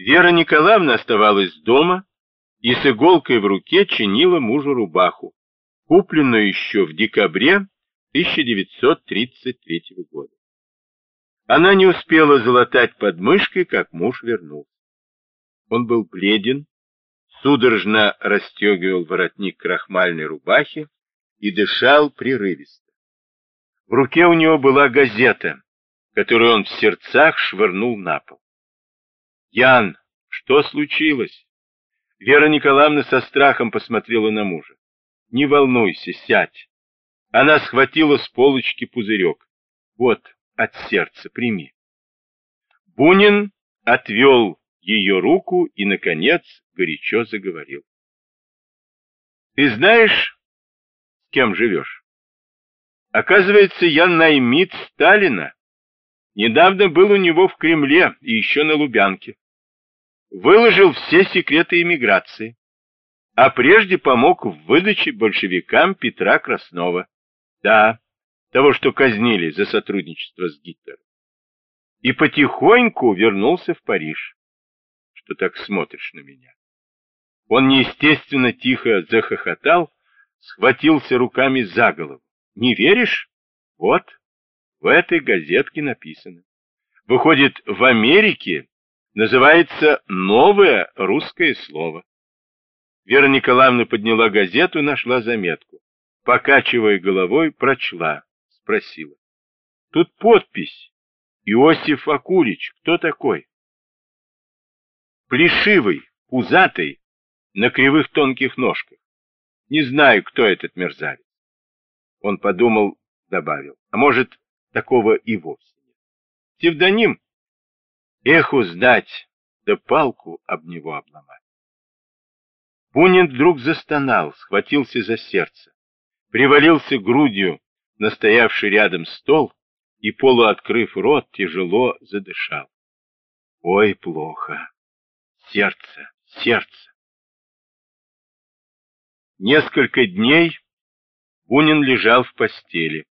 Вера Николаевна оставалась дома и с иголкой в руке чинила мужу рубаху, купленную еще в декабре 1933 года. Она не успела залатать подмышкой, как муж вернулся. Он был бледен, судорожно расстегивал воротник крахмальной рубахи и дышал прерывисто. В руке у него была газета, которую он в сердцах швырнул на пол. Ян, что случилось? Вера Николаевна со страхом посмотрела на мужа. Не волнуйся, сядь. Она схватила с полочки пузырек. Вот, от сердца, прими. Бунин отвел ее руку и, наконец, горячо заговорил. Ты знаешь, с кем живешь? Оказывается, я наймит Сталина. Недавно был у него в Кремле и еще на Лубянке. Выложил все секреты эмиграции, а прежде помог в выдаче большевикам Петра Краснова. Да, того, что казнили за сотрудничество с Гитлером. И потихоньку вернулся в Париж. Что так смотришь на меня? Он неестественно тихо захохотал, схватился руками за голову. Не веришь? Вот, в этой газетке написано. Выходит, в Америке называется «Новое русское слово». Вера Николаевна подняла газету и нашла заметку. Покачивая головой, прочла, спросила. Тут подпись. Иосиф Акулич, кто такой? Плешивый, пузатый, на кривых тонких ножках. Не знаю, кто этот мерзавец. Он подумал, добавил, а может, такого и вовсе нет. Псевдоним? Эх, узнать, да палку об него обломать. Бунин вдруг застонал, схватился за сердце, привалился грудью на стоявший рядом стол и, полуоткрыв рот, тяжело задышал. Ой, плохо. Сердце, сердце. Несколько дней Бунин лежал в постели.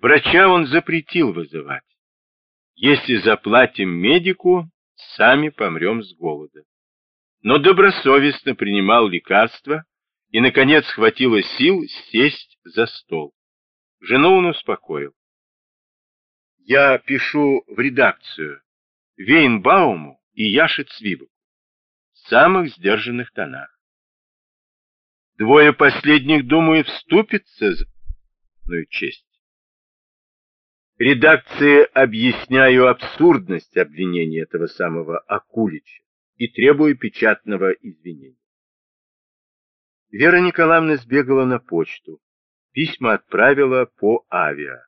Врача он запретил вызывать. Если заплатим медику, сами помрем с голода. Но добросовестно принимал лекарства и, наконец, хватило сил сесть за стол. Жену он успокоил. Я пишу в редакцию Вейнбауму и Яше Цвибоку в самых сдержанных тонах. Двое последних, думаю, вступятся за честь. Редакции объясняю абсурдность обвинения этого самого Акулича и требую печатного извинения. Вера Николаевна сбегала на почту. Письма отправила по авиа.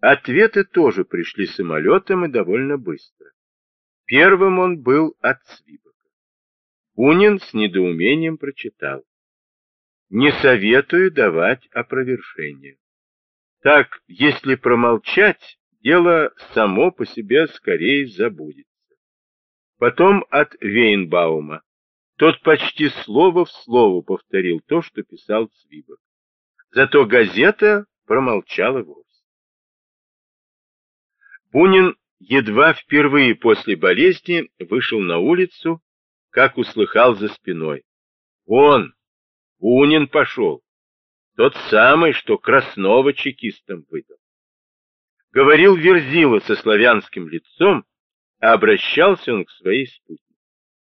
Ответы тоже пришли самолетом и довольно быстро. Первым он был от Свибока. Бунин с недоумением прочитал. Не советую давать опровержение. Так, если промолчать, дело само по себе скорее забудется. Потом от Вейнбаума. Тот почти слово в слово повторил то, что писал Цвибок. Зато газета промолчала вовсе. Бунин едва впервые после болезни вышел на улицу, как услыхал за спиной. Он, Бунин пошел. Тот самый, что Краснова чекистам выдал. Говорил Верзила со славянским лицом, а обращался он к своей спутнице.